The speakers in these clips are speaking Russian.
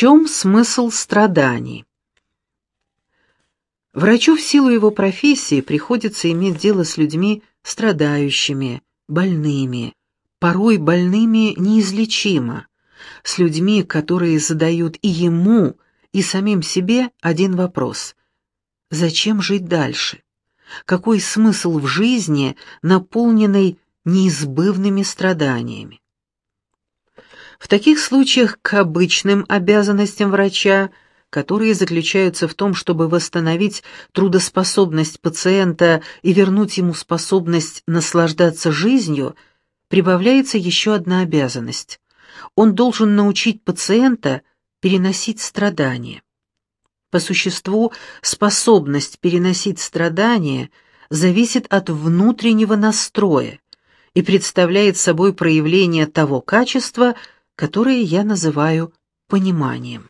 чем смысл страданий? Врачу в силу его профессии приходится иметь дело с людьми страдающими, больными, порой больными неизлечимо, с людьми, которые задают и ему, и самим себе один вопрос. Зачем жить дальше? Какой смысл в жизни, наполненной неизбывными страданиями? В таких случаях к обычным обязанностям врача, которые заключаются в том, чтобы восстановить трудоспособность пациента и вернуть ему способность наслаждаться жизнью, прибавляется еще одна обязанность. Он должен научить пациента переносить страдания. По существу, способность переносить страдания зависит от внутреннего настроя и представляет собой проявление того качества, которое я называю пониманием.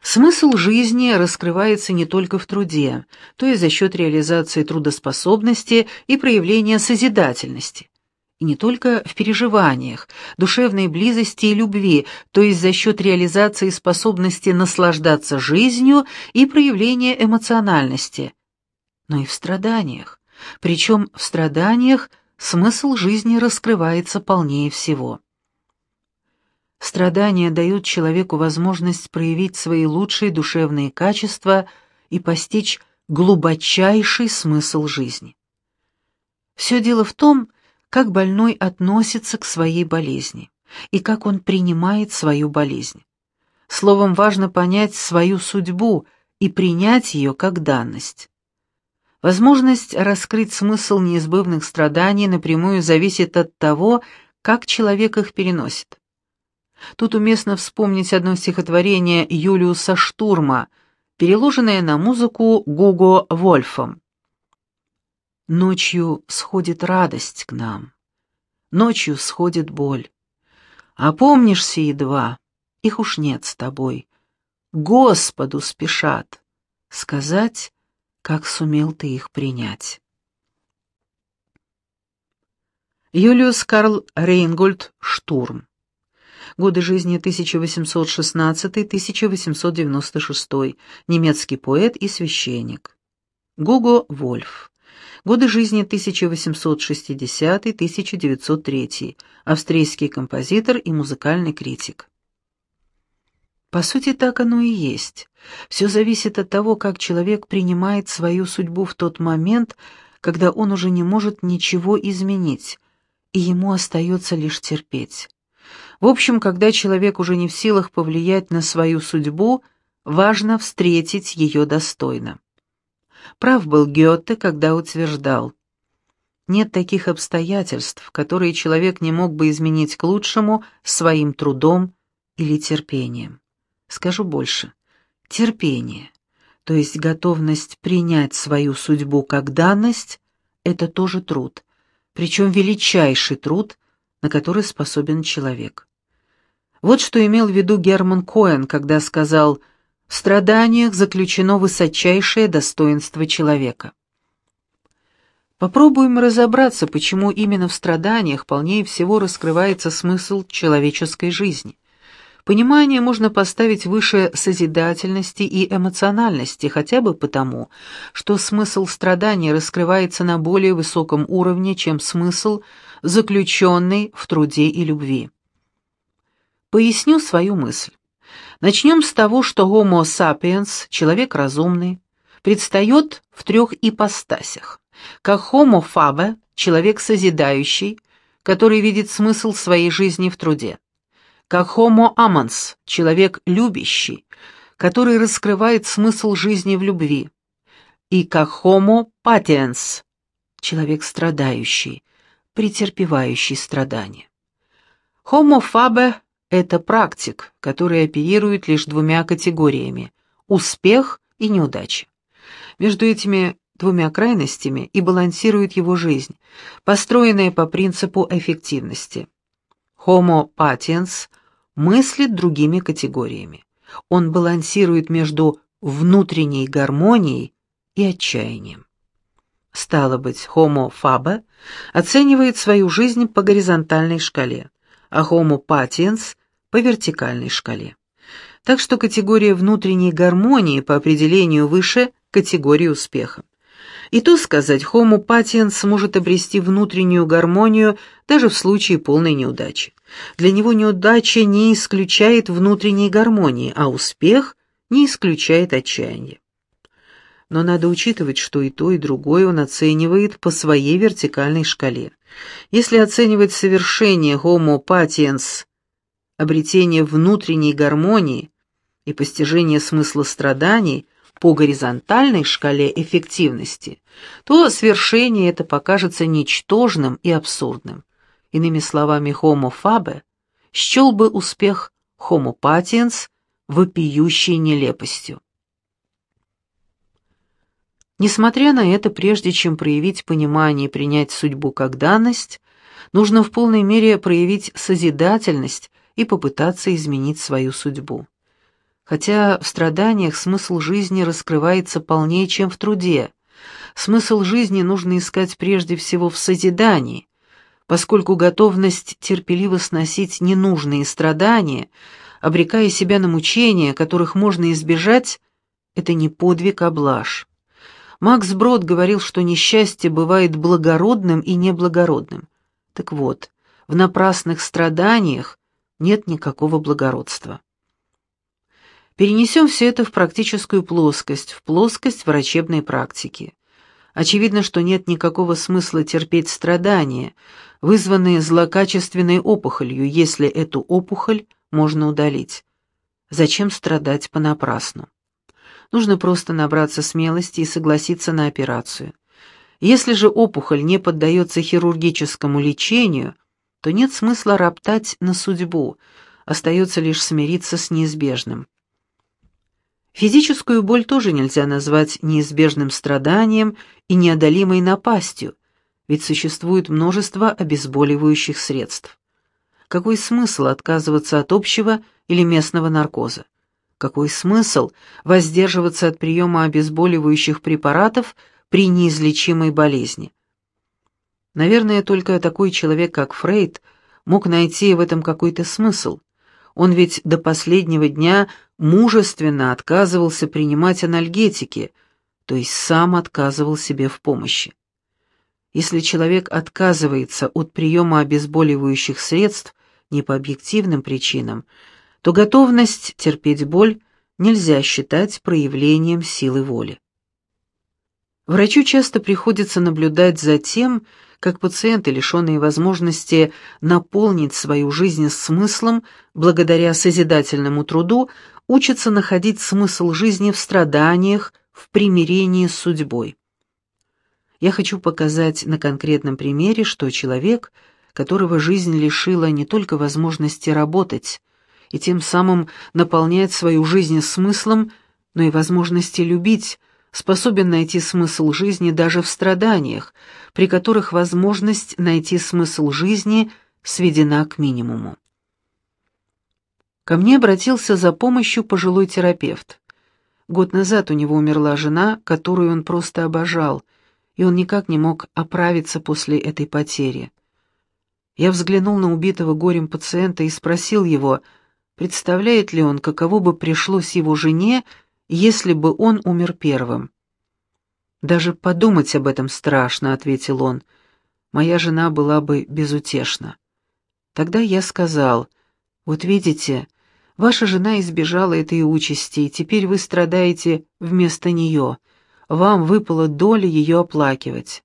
Смысл жизни раскрывается не только в труде, то есть за счет реализации трудоспособности и проявления созидательности и не только в переживаниях, душевной близости и любви, то есть за счет реализации способности наслаждаться жизнью и проявления эмоциональности, но и в страданиях. Причем в страданиях смысл жизни раскрывается полнее всего. Страдания дают человеку возможность проявить свои лучшие душевные качества и постичь глубочайший смысл жизни. Все дело в том, как больной относится к своей болезни и как он принимает свою болезнь. Словом, важно понять свою судьбу и принять ее как данность. Возможность раскрыть смысл неизбывных страданий напрямую зависит от того, как человек их переносит. Тут уместно вспомнить одно стихотворение Юлиуса Штурма, переложенное на музыку Гуго Вольфом. Ночью сходит радость к нам, ночью сходит боль. Опомнишься едва, их уж нет с тобой. Господу спешат сказать, как сумел ты их принять. Юлиус Карл Рейнгольд Штурм. Годы жизни 1816-1896. Немецкий поэт и священник. Гуго Вольф. Годы жизни 1860-1903. Австрийский композитор и музыкальный критик. По сути, так оно и есть. Все зависит от того, как человек принимает свою судьбу в тот момент, когда он уже не может ничего изменить, и ему остается лишь терпеть. В общем, когда человек уже не в силах повлиять на свою судьбу, важно встретить ее достойно. Прав был Гёте, когда утверждал, нет таких обстоятельств, которые человек не мог бы изменить к лучшему своим трудом или терпением. Скажу больше. Терпение, то есть готовность принять свою судьбу как данность, это тоже труд, причем величайший труд, на который способен человек. Вот что имел в виду Герман Коэн, когда сказал В страданиях заключено высочайшее достоинство человека. Попробуем разобраться, почему именно в страданиях полнее всего раскрывается смысл человеческой жизни. Понимание можно поставить выше созидательности и эмоциональности, хотя бы потому, что смысл страдания раскрывается на более высоком уровне, чем смысл, заключенный в труде и любви. Поясню свою мысль. Начнем с того, что Homo sapiens, человек разумный, предстает в трех ипостасях. Как Homo fabe, человек созидающий, который видит смысл своей жизни в труде. Как Homo amans, человек любящий, который раскрывает смысл жизни в любви. И как Homo patiens, человек страдающий, претерпевающий страдания. Homo fabe это практик, который оперирует лишь двумя категориями – успех и неудача. Между этими двумя крайностями и балансирует его жизнь, построенная по принципу эффективности. Homo patiens мыслит другими категориями. Он балансирует между внутренней гармонией и отчаянием. Стало быть, Homo fabe оценивает свою жизнь по горизонтальной шкале, а Homo patiens по вертикальной шкале. Так что категория внутренней гармонии по определению выше категории успеха. И то сказать, Homo patiens может обрести внутреннюю гармонию даже в случае полной неудачи. Для него неудача не исключает внутренней гармонии, а успех не исключает отчаяния. Но надо учитывать, что и то, и другое он оценивает по своей вертикальной шкале. Если оценивать совершение Homo patiens, обретение внутренней гармонии и постижение смысла страданий по горизонтальной шкале эффективности, то свершение это покажется ничтожным и абсурдным. Иными словами, Homo fabe счел бы успех Homo patiens вопиющей нелепостью. Несмотря на это, прежде чем проявить понимание и принять судьбу как данность, нужно в полной мере проявить созидательность и попытаться изменить свою судьбу. Хотя в страданиях смысл жизни раскрывается полнее, чем в труде. Смысл жизни нужно искать прежде всего в созидании, поскольку готовность терпеливо сносить ненужные страдания, обрекая себя на мучения, которых можно избежать, это не подвиг, а блажь. Макс Брод говорил, что несчастье бывает благородным и неблагородным. Так вот, в напрасных страданиях нет никакого благородства. Перенесем все это в практическую плоскость, в плоскость врачебной практики. Очевидно, что нет никакого смысла терпеть страдания, вызванные злокачественной опухолью, если эту опухоль можно удалить. Зачем страдать понапрасну? Нужно просто набраться смелости и согласиться на операцию. Если же опухоль не поддается хирургическому лечению, то нет смысла роптать на судьбу, остается лишь смириться с неизбежным. Физическую боль тоже нельзя назвать неизбежным страданием и неодолимой напастью, ведь существует множество обезболивающих средств. Какой смысл отказываться от общего или местного наркоза? Какой смысл воздерживаться от приема обезболивающих препаратов при неизлечимой болезни? Наверное, только такой человек, как Фрейд, мог найти в этом какой-то смысл – он ведь до последнего дня мужественно отказывался принимать анальгетики, то есть сам отказывал себе в помощи. Если человек отказывается от приема обезболивающих средств не по объективным причинам, то готовность терпеть боль нельзя считать проявлением силы воли. Врачу часто приходится наблюдать за тем, как пациенты, лишенные возможности наполнить свою жизнь смыслом благодаря созидательному труду, учатся находить смысл жизни в страданиях, в примирении с судьбой. Я хочу показать на конкретном примере, что человек, которого жизнь лишила не только возможности работать и тем самым наполнять свою жизнь смыслом, но и возможности любить, способен найти смысл жизни даже в страданиях, при которых возможность найти смысл жизни сведена к минимуму. Ко мне обратился за помощью пожилой терапевт. Год назад у него умерла жена, которую он просто обожал, и он никак не мог оправиться после этой потери. Я взглянул на убитого горем пациента и спросил его, представляет ли он, каково бы пришлось его жене, если бы он умер первым. «Даже подумать об этом страшно», — ответил он. «Моя жена была бы безутешна». Тогда я сказал, «Вот видите, ваша жена избежала этой участи, и теперь вы страдаете вместо нее. Вам выпала доля ее оплакивать».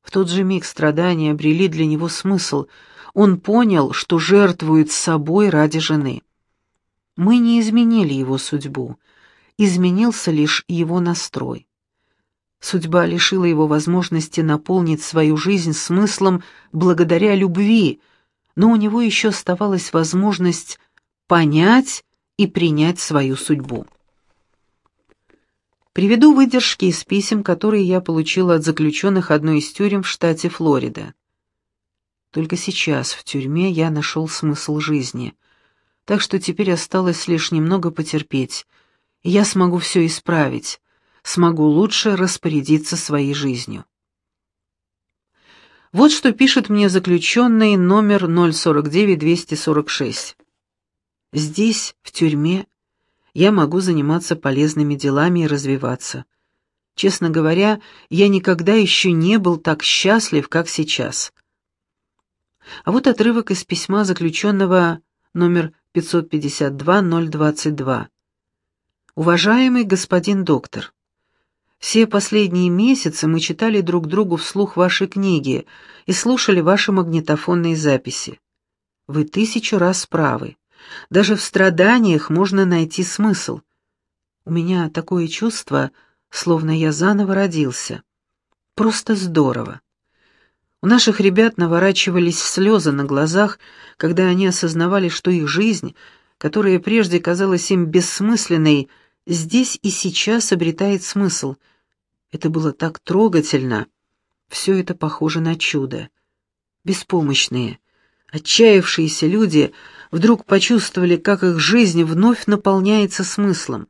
В тот же миг страдания обрели для него смысл. Он понял, что жертвует собой ради жены. Мы не изменили его судьбу изменился лишь его настрой. Судьба лишила его возможности наполнить свою жизнь смыслом благодаря любви, но у него еще оставалась возможность понять и принять свою судьбу. Приведу выдержки из писем, которые я получила от заключенных одной из тюрем в штате Флорида. Только сейчас в тюрьме я нашел смысл жизни, так что теперь осталось лишь немного потерпеть, я смогу все исправить, смогу лучше распорядиться своей жизнью. Вот что пишет мне заключенный номер 049-246. Здесь, в тюрьме, я могу заниматься полезными делами и развиваться. Честно говоря, я никогда еще не был так счастлив, как сейчас. А вот отрывок из письма заключенного номер 552-022. «Уважаемый господин доктор, все последние месяцы мы читали друг другу вслух ваши книги и слушали ваши магнитофонные записи. Вы тысячу раз правы. Даже в страданиях можно найти смысл. У меня такое чувство, словно я заново родился. Просто здорово. У наших ребят наворачивались слезы на глазах, когда они осознавали, что их жизнь, которая прежде казалась им бессмысленной, здесь и сейчас обретает смысл. Это было так трогательно. Все это похоже на чудо. Беспомощные, отчаявшиеся люди вдруг почувствовали, как их жизнь вновь наполняется смыслом.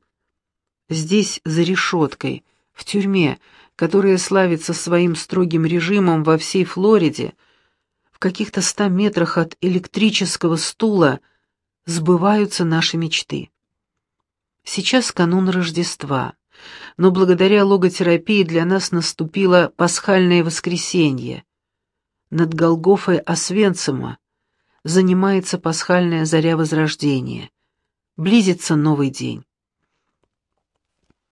Здесь, за решеткой, в тюрьме, которая славится своим строгим режимом во всей Флориде, в каких-то ста метрах от электрического стула сбываются наши мечты. Сейчас канун Рождества, но благодаря логотерапии для нас наступило пасхальное воскресенье. Над Голгофой Освенцима занимается пасхальная заря Возрождения. Близится новый день.